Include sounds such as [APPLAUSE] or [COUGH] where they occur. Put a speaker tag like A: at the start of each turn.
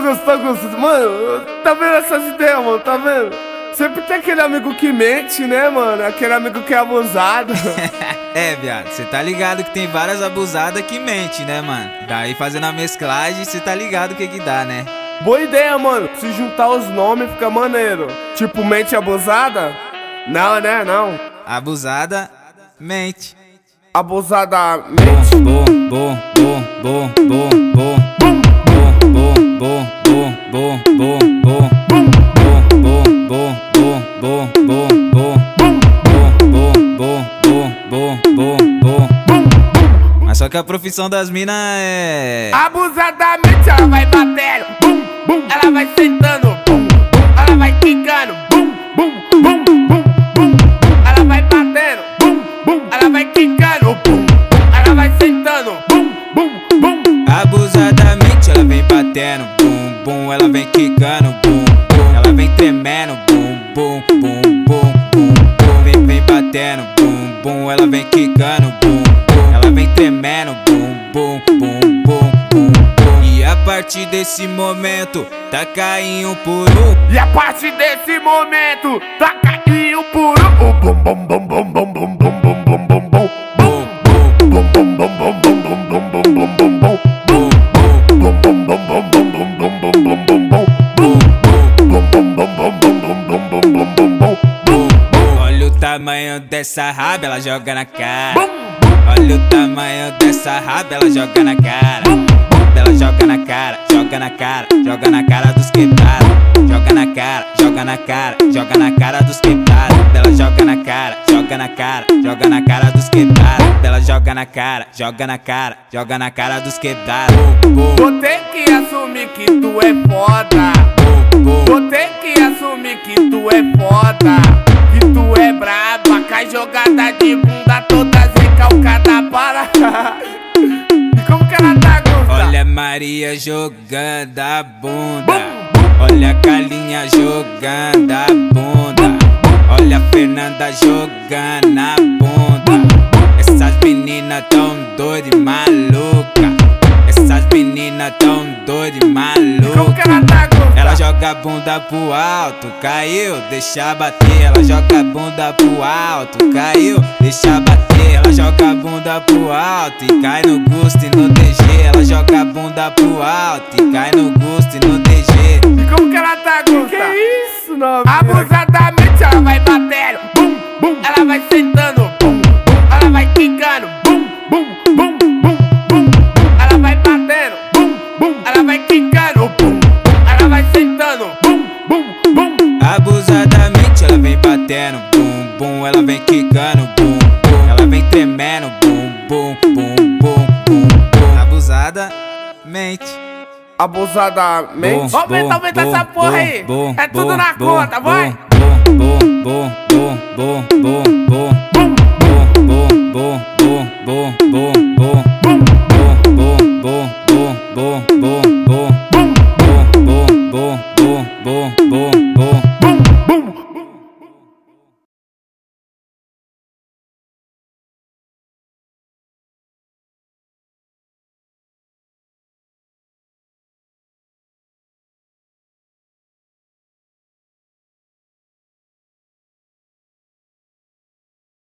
A: Augusto, Augusto, mano, tá vendo essas ideias, mano? Tá vendo? Sempre tem aquele amigo que mente, né, mano? Aquele amigo que é abusado. [LAUGHS]
B: é, viado, cê tá ligado que tem várias abusadas que mente, né, mano? Daí fazendo a mesclagem, cê tá ligado o que que dá, né?
A: Boa ideia, mano. Se juntar os nomes fica maneiro. Tipo, mente abusada? Não, né? Não.
B: Abusada, mente.
A: Abusada, mente.
B: Bom, bom, bom, bom, bom. Bom, bom, bom, bom. Bom, bom, bom, bom, bom. Mas só que a profissão das minas é.
A: Abusadamente ela vai batendo, bum, bum. Ela vai sentando, bum, bum. Ela vai quicando, bum, bum, bum, bum, bum. Ela vai batendo, bum, bum. Ela vai quicando, bum. Ela vai sentando, bum, bum, bum.
B: Abusadamente ela vem batendo, bum, bum. Ela vem quicando, bum, bum. Ela vem tremendo, bum, bum, bum, bum, bum, bum. Vem, vem batendo, bum, bum. Ela vem quicando, bum, bum. Ela vem tremendo, bum, bum, bum, bum, bum. E a partir desse momento, tá caindo por um.
A: E a partir desse momento, tá caindo por um.
B: Olha o tamanho dessa raba, ela joga na cara. Olha o tamanho dessa raba, ela joga na cara. Ela joga na cara, joga na cara, joga na cara dos quebrados. Joga na cara, joga na cara, joga na cara dos quebrados. Ela joga na cara, joga na cara, joga na cara dos quebrados. Ela joga na cara, joga na cara, joga na cara dos quebrados.
A: Vou ter que assumir que tu é foda. Vou ter que assumir que tu é foda. Que tu é braba, cai jogada de bunda toda recalcada para. E como que ela tá, Gusta?
B: Olha a Maria jogando a bunda. Olha a Carlinha jogando a bunda. Olha a Fernanda jogando a bunda. Essas meninas tão doidas e maluca. Essas meninas tão doidas e
A: Como
B: maluca.
A: que ela tá?
B: Ela joga a bunda pro alto, caiu, deixa bater. Ela joga a bunda pro alto, caiu, deixa bater. Ela joga a bunda pro alto e cai no gosto e no DG. Ela joga a bunda pro alto e cai no gosto e no DG.
A: E como que ela tá, Gusta?
C: Que isso, novinha?
A: Abusadamente ela vai batendo, bum, bum. Ela vai sentando, bum, bum. Ela vai quicando, bum, bum, bum. Sentando, bum, bum, bum.
B: Abusadamente ela vem batendo, bum, bum. Ela vem quicando, bum, bum. Ela vem tremendo, bum, bum, bum, bum, bum, bum. Abusada, mente.
A: Abusadamente. Aumenta, aumenta essa porra aí. É tudo na conta, vai.
B: Bom, boom,
A: boom.